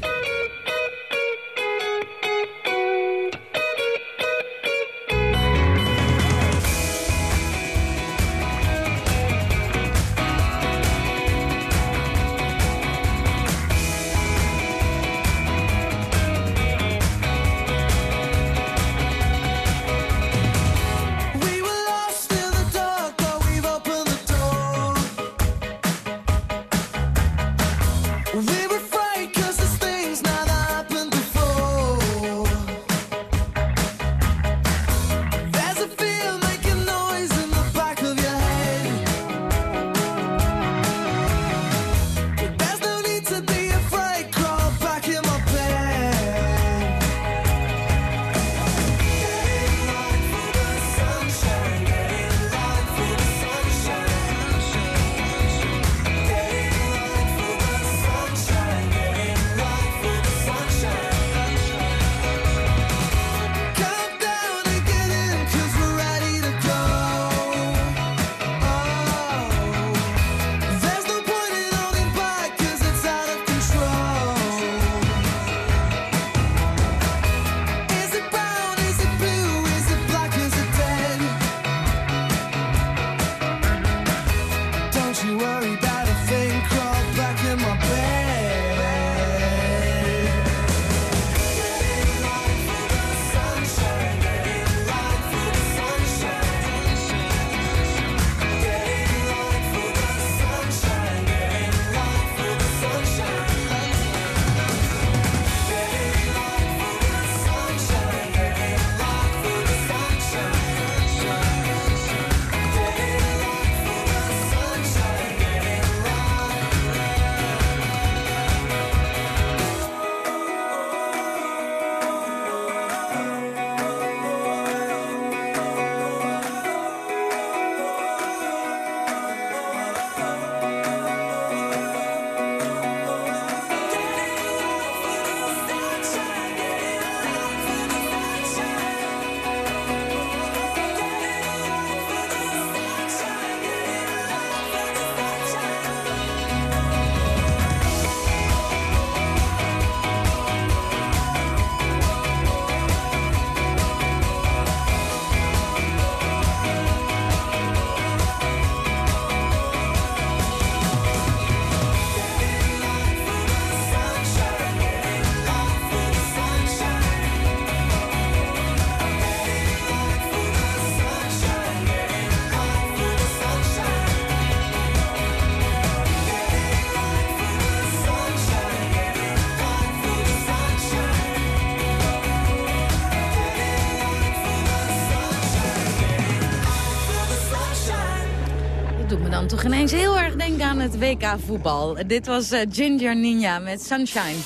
Toch ineens heel erg denken aan het WK voetbal. Dit was eh, Ginger Ninja met Sunshine.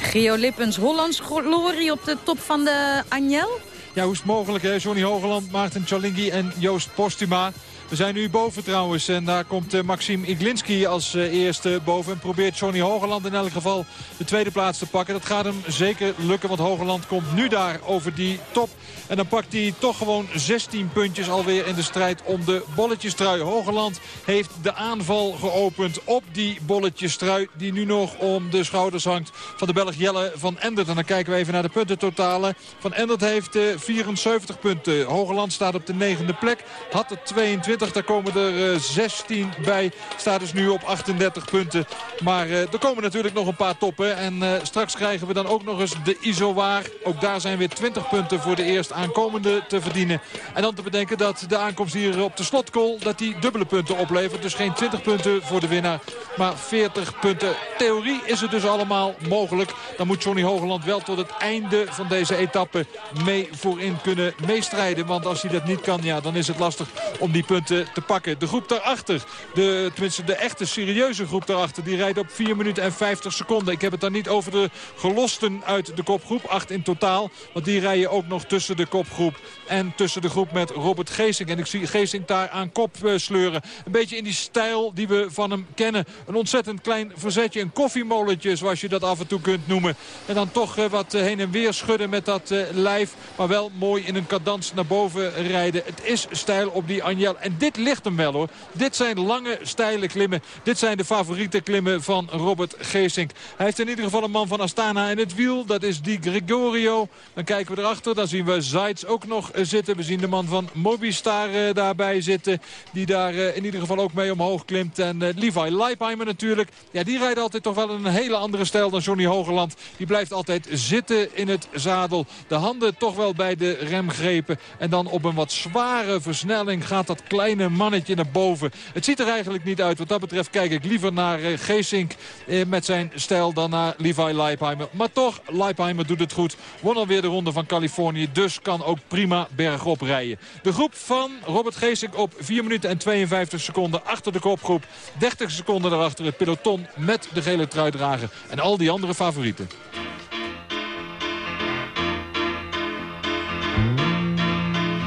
Gio Lippens, Hollands glorie op de top van de Anjel. Ja, hoe is het mogelijk hè? Johnny Hogeland, Maarten Chalingi en Joost Postuma. We zijn nu boven trouwens en daar komt eh, Maxim Iglinski als eh, eerste boven. En probeert Johnny Hogeland in elk geval de tweede plaats te pakken. Dat gaat hem zeker lukken, want Hogeland komt nu daar over die top. En dan pakt hij toch gewoon 16 puntjes alweer in de strijd om de bolletjestrui. Hogeland heeft de aanval geopend op die bolletjestrui die nu nog om de schouders hangt van de Belg Jelle van Endert. En dan kijken we even naar de puntentotalen. Van Endert heeft eh, 74 punten. Hogeland staat op de negende plek. Had er 22, daar komen er eh, 16 bij. Staat dus nu op 38 punten. Maar eh, er komen natuurlijk nog een paar toppen. En eh, straks krijgen we dan ook nog eens de Izowaar. Ook daar zijn weer 20 punten voor de eerst aankomende te verdienen. En dan te bedenken dat de aankomst hier op de slotcall... dat die dubbele punten oplevert. Dus geen 20 punten voor de winnaar, maar 40 punten. Theorie is het dus allemaal mogelijk. Dan moet Johnny Hogeland wel tot het einde van deze etappe mee voorin kunnen meestrijden. Want als hij dat niet kan, ja, dan is het lastig om die punten te pakken. De groep daarachter, de, tenminste de echte serieuze groep daarachter... die rijdt op 4 minuten en 50 seconden. Ik heb het dan niet over de gelosten uit de kopgroep. Acht in totaal, want die rijden ook nog tussen de kopgroep... en tussen de groep met Robert Geesink. En ik zie Geesink daar aan kop eh, sleuren. Een beetje in die stijl die we van hem kennen. Een ontzettend klein verzetje, een koffiemolentje zoals je dat af en toe kunt noemen. En dan toch eh, wat heen en weer schudden met dat eh, lijf. Maar wel mooi in een cadans naar boven rijden. Het is stijl op die Anjel. En dit ligt hem wel hoor. Dit zijn lange, steile klimmen. Dit zijn de favoriete klimmen van Robert Geesink. Hij heeft in ieder geval een man van Astana in het wiel. Dat is Di Gregorio. Dan kijken we erachter. Dan zien we Zaitz ook nog zitten. We zien de man van Mobistar eh, daarbij zitten. Die daar eh, in ieder geval ook mee omhoog klimt. En eh, Levi Leipheimer natuurlijk. Ja, die rijdt altijd toch wel een hele andere stijl dan Johnny Hogeland. Die blijft altijd zitten in het zadel. De handen toch wel bij de remgrepen. En dan op een wat zware versnelling gaat dat kleine mannetje naar boven. Het ziet er eigenlijk niet uit. Wat dat betreft kijk ik liever naar eh, Geesink eh, met zijn stijl dan naar Levi Leipheimer. Maar toch, Leipheimer doet het goed. Won alweer de ronde van Californië. Dus kan ook prima bergop rijden. De groep van Robert Geesink op 4 minuten en 52 seconden achter de kopgroep. 30 seconden daarachter het peloton met de gele truidrager. En al die andere favorieten.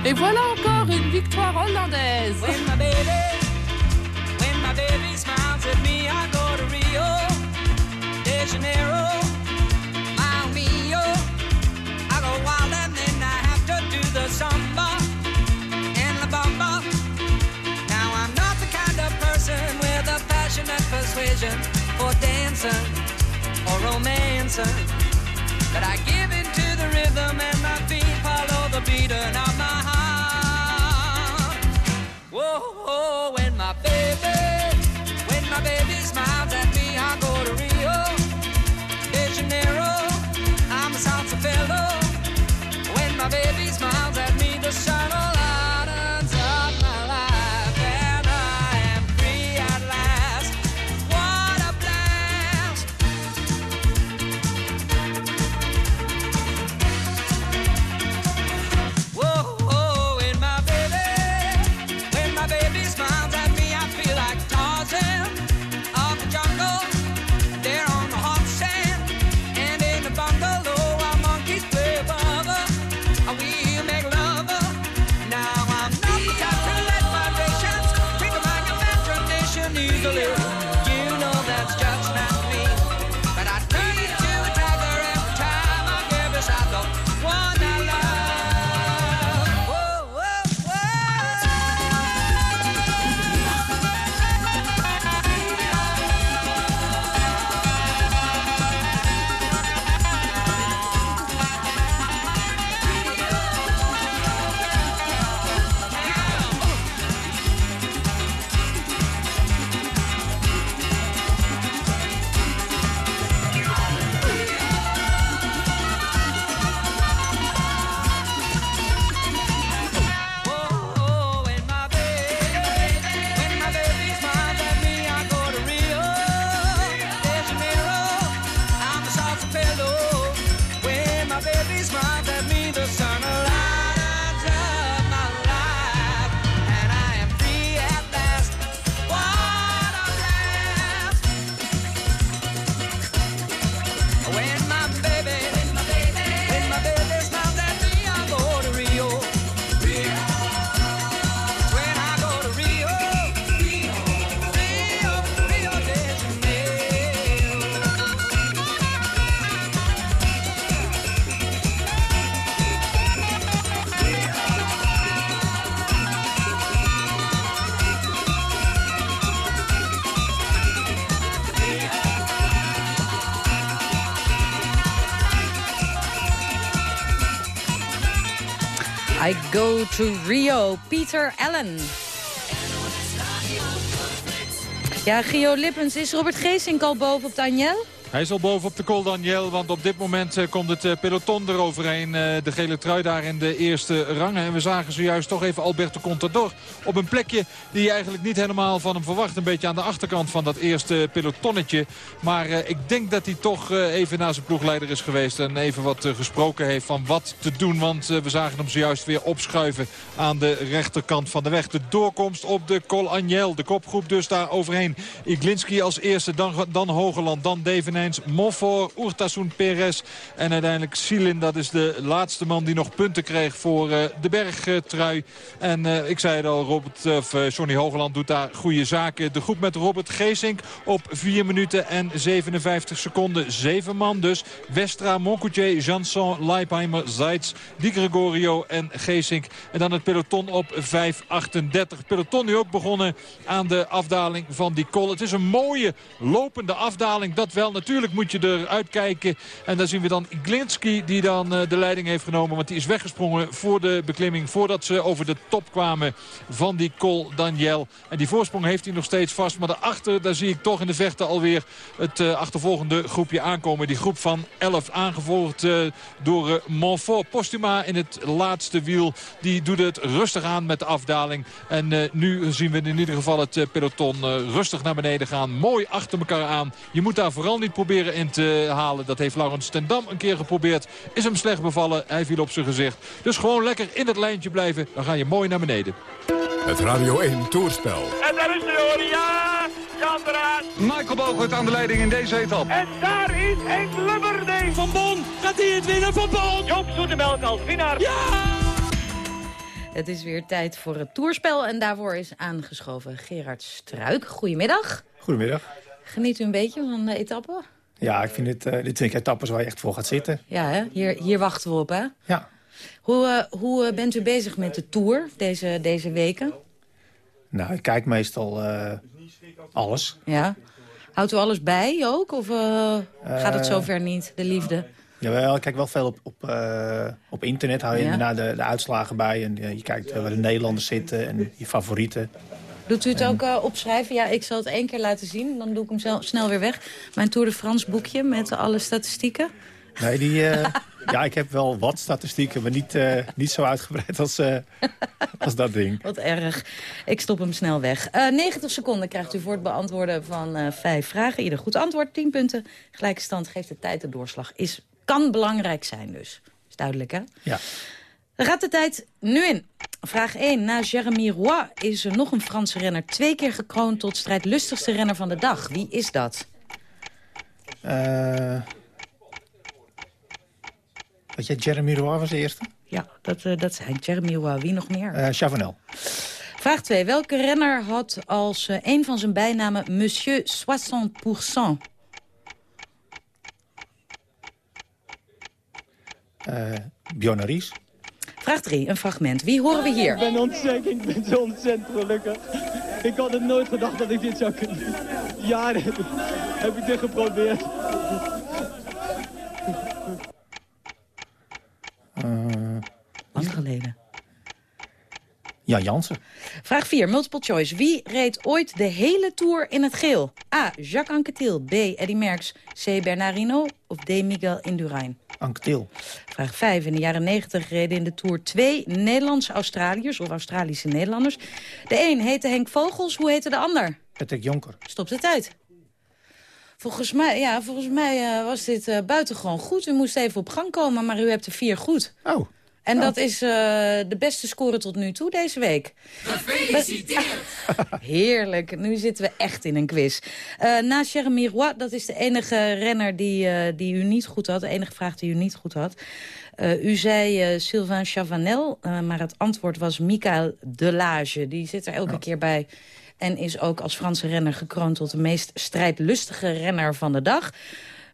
Et voilà encore une victoire hollandaise. When my baby, when my baby smiles at me, I go to Rio I go wild and then I have to do the samba and. Now I'm not the kind of person with a persuasion for dancing or romancing, but I give in to the rhythm and my feet follow the beating of my heart. When my baby, when my baby smiles at me, I go to Rio de Janeiro. I'm a salsa fellow. When my baby smiles at me, the sun to Rio, Peter Allen. Ja, Gio Lippens, is Robert Geesink al boven op Daniel? Hij is al boven op de Col Daniel, want op dit moment eh, komt het eh, peloton eroverheen. Eh, de gele trui daar in de eerste rangen. En we zagen zojuist toch even Alberto Contador op een plekje die je eigenlijk niet helemaal van hem verwacht. Een beetje aan de achterkant van dat eerste pelotonnetje. Maar ik denk dat hij toch even naar zijn ploegleider is geweest en even wat gesproken heeft van wat te doen. Want we zagen hem zojuist weer opschuiven aan de rechterkant van de weg. De doorkomst op de Col Agnel. De kopgroep dus daar overheen. Iglinski als eerste, dan, dan Hogeland, dan Devenijn. Monfort, Urtasun Perez en uiteindelijk Silin. Dat is de laatste man die nog punten kreeg voor uh, de bergtrui. En uh, ik zei het al, Robert, of, uh, Johnny Hogeland doet daar goede zaken. De groep met Robert Geesink op 4 minuten en 57 seconden. Zeven man dus. Westra, Moncoutier, Janson, Leipheimer, Zeitz, Di Gregorio en Geesink. En dan het peloton op 5.38. Peloton nu ook begonnen aan de afdaling van die kol. Het is een mooie lopende afdaling. Dat wel natuurlijk natuurlijk moet je eruit kijken. En dan zien we dan Glinski die dan uh, de leiding heeft genomen. Want die is weggesprongen voor de beklimming. Voordat ze over de top kwamen van die Col Daniel. En die voorsprong heeft hij nog steeds vast. Maar daarachter, daar zie ik toch in de vechten alweer het uh, achtervolgende groepje aankomen. Die groep van 11 aangevolgd uh, door Montfort. Postuma in het laatste wiel. Die doet het rustig aan met de afdaling. En nu zien we in ieder geval het peloton rustig naar beneden gaan. Mooi achter elkaar aan. Je moet daar vooral niet proberen in te halen. Dat heeft Laurens ten Dam een keer geprobeerd. Is hem slecht bevallen. Hij viel op zijn gezicht. Dus gewoon lekker in het lijntje blijven. Dan ga je mooi naar beneden. Het Radio 1 Toerspel. En daar is de ja! Jandraat! Michael Bogert aan de leiding in deze etappe. En daar is Henk Lubberding. Van Bon, gaat hij het winnen van Bon? Job Zoetemelk als winnaar. Ja! Het is weer tijd voor het toerspel en daarvoor is aangeschoven Gerard Struik. Goedemiddag. Goedemiddag. Geniet u een beetje van de etappe? Ja, ik vind dit, uh, dit ik etappes waar je echt voor gaat zitten. Ja, hè? Hier, hier wachten we op, hè? Ja. Hoe, uh, hoe uh, bent u bezig met de Tour deze, deze weken? Nou, ik kijk meestal alles. Ja. Houdt u alles bij ook? Of gaat het zover niet, de liefde? Jawel, ik kijk wel veel op, op, op internet. Hou je Ja. daarna de, de uitslagen bij. En je kijkt waar de Nederlanders zitten en je favorieten. Doet u het ook eh, opschrijven? Ja, ik zal het één keer laten zien. Dan doe ik hem zelf snel weer weg. Mijn Tour de France boekje met alle statistieken. Nee, die, eh, ja, ik heb wel wat statistieken, maar niet, eh, niet zo uitgebreid als, als dat ding. Wat erg. Ik stop hem snel weg. Eh 90 seconden krijgt u voor het beantwoorden van vijf vragen. Ieder goed antwoord, 10 punten. Gelijke stand geeft de tijd de doorslag. Is, kan belangrijk zijn dus. Is duidelijk, hè? Ja. Gaat de tijd nu in. Vraag 1. Na Jeremy Roy is er nog een Franse renner... twee keer gekroond tot strijdlustigste renner van de dag. Wie is dat? Eh weet je, Jeremy Roy was de eerste? Ja, dat, eh, dat zijn Jeremy Roy. Wie nog meer? Eh Chavanel. Vraag 2. Welke renner had als eh, een van zijn bijnamen Monsieur 60%? Eh Bjorn. Vraag 3. Een fragment. Wie horen we hier? Ik ben ontzettend, ik ben zo ontzettend gelukkig. Ik had het nooit gedacht dat ik dit zou kunnen doen. Jaren heb ik, dit geprobeerd. Eh Lang geleden. Jan Jansen. Vraag 4. Multiple choice. Wie reed ooit de hele Tour in het geel? A. Jacques Anquetil. B. Eddy Merckx. C. Bernard Hinault. Of D. Miguel Indurain. Anquetil. Vraag 5. In de jaren 90 reden in de Tour twee Nederlandse Australiërs... of Australische Nederlanders. De een heette Henk Vogels. Hoe heette de ander? Patrick Jonker. Stopt de tijd. Volgens mij, ja, volgens mij eh, was dit eh, buitengewoon goed. U moest even op gang komen, maar u hebt er vier goed. Oh. En dat is eh, de beste score tot nu toe deze week. Gefeliciteerd! Heerlijk, nu zitten we echt in een quiz. Eh na Jeremy Roy, dat is de enige renner die, eh, die u niet goed had. De enige vraag die u niet goed had. U zei Sylvain Chavanel, maar het antwoord was Michael Delage. Die zit er elke keer bij. En is ook als Franse renner gekroond tot de meest strijdlustige renner van de dag.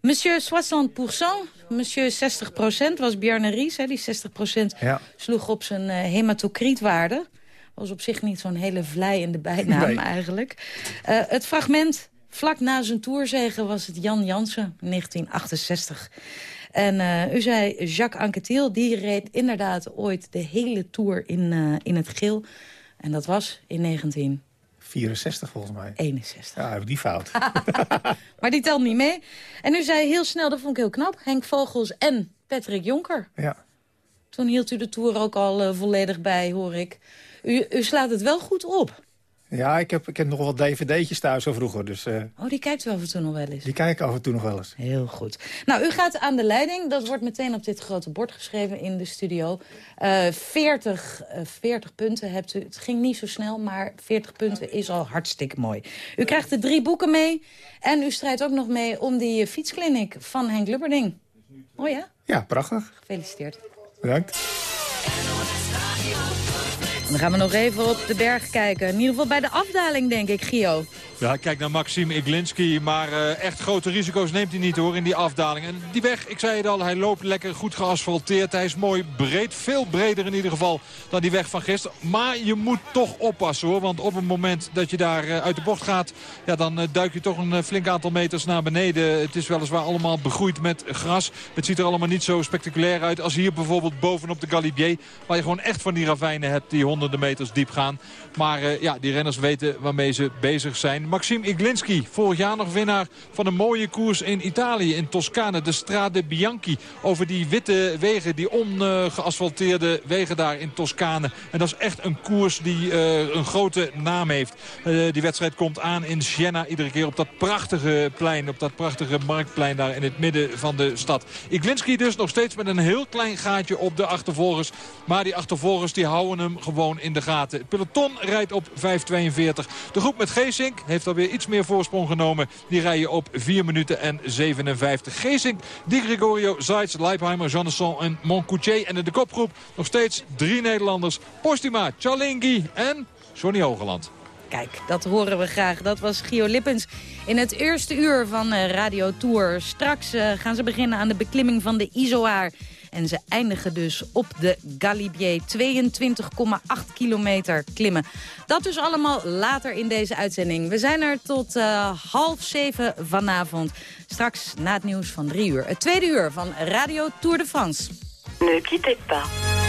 Monsieur 60%, monsieur 60% was Bjarne Ries. Hè, die 60% Ja. sloeg op zijn eh, hematocrietwaarde. Was op zich niet zo'n hele vlijende bijnaam Nee. eigenlijk. Eh, het fragment vlak na zijn toerzegen was het Jan Jansen, 1968. En eh, u zei Jacques Anquetil, die reed inderdaad ooit de hele Tour in, in het geel. En dat was in 19... 64 volgens mij. 61. Ja, heb ik die fout. Maar die telt niet mee. En u zei heel snel, dat vond ik heel knap, Henk Vogels en Patrick Jonker. Ja. Toen hield u de Tour ook al eh, volledig bij, hoor ik. U, u slaat het wel goed op. Ja, ik heb, ik heb nog wel wat dvd'tjes thuis van vroeger. Dus eh, Oh, die kijkt u af en toe nog wel eens. die kijk ik af en toe nog wel eens. Heel goed. Nou, u gaat aan de leiding. Dat wordt meteen op dit grote bord geschreven in de studio. Eh 40, eh, 40 punten hebt u. Het ging niet zo snel, maar 40 punten is al hartstikke mooi. U krijgt de drie boeken mee. En u strijdt ook nog mee om die fietskliniek van Henk Lubberding. Oh ja? Ja, prachtig. Gefeliciteerd. Bedankt. Dan gaan we nog even op de berg kijken. In ieder geval bij de afdaling, denk ik, Gio. Ja, kijk naar Maxim Iglinski. Maar eh, echt grote risico's neemt hij niet hoor in die afdaling. En die weg, ik zei het al, hij loopt lekker goed geasfalteerd. Hij is mooi breed, veel breder in ieder geval dan die weg van gisteren. Maar je moet toch oppassen hoor. Want op het moment dat je daar eh, uit de bocht gaat... Ja, dan eh, duik je toch een flink aantal meters naar beneden. Het is weliswaar allemaal begroeid met gras. Het ziet er allemaal niet zo spectaculair uit als hier bijvoorbeeld bovenop de Galibier. Waar je gewoon echt van die ravijnen hebt die honderden meters diep gaan. Maar eh, ja, die renners weten waarmee ze bezig zijn. Maxim Iglinski, vorig jaar nog winnaar van een mooie koers in Italië, in Toscane. De Strade Bianchi, over die witte wegen, die ongeasfalteerde wegen daar in Toscane. En dat is echt een koers die eh, een grote naam heeft. Eh, die wedstrijd komt aan in Siena, iedere keer op dat prachtige plein, op dat prachtige marktplein daar in het midden van de stad. Iglinski dus nog steeds met een heel klein gaatje op de achtervolgers. Maar die achtervolgers die houden hem gewoon in de gaten. Het peloton rijdt op 5.42. De groep met Geesink heeft alweer iets meer voorsprong genomen. Die rijden op 4 minuten en 57. Geesink, Di Gregorio, Zeitz, Leipheimer, Jannesson en Moncoutier. En in de kopgroep nog steeds drie Nederlanders. Postuma, Chalingi en Johnny Hogeland. Kijk, dat horen we graag. Dat was Gio Lippens in het eerste uur van eh, Radio Tour. Straks eh, gaan ze beginnen aan de beklimming van de Izoar. En ze eindigen dus op de Galibier. 22,8 kilometer klimmen. Dat dus allemaal later in deze uitzending. We zijn er tot eh, half zeven vanavond. Straks na het nieuws van drie uur. Het tweede uur van Radio Tour de France. Ne quittez pas.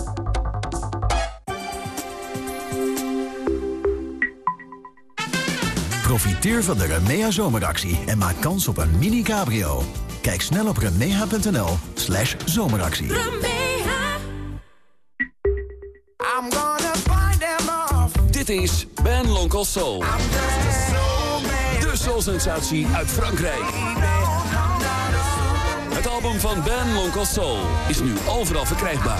Profiteer van de Remea zomeractie en maak kans op een mini cabrio. Kijk snel op remea.nl slash zomeractie. Dit is Ben Lonkel Soul. De soul-sensatie uit Frankrijk. Het album van Ben Lonkel Soul is nu overal verkrijgbaar.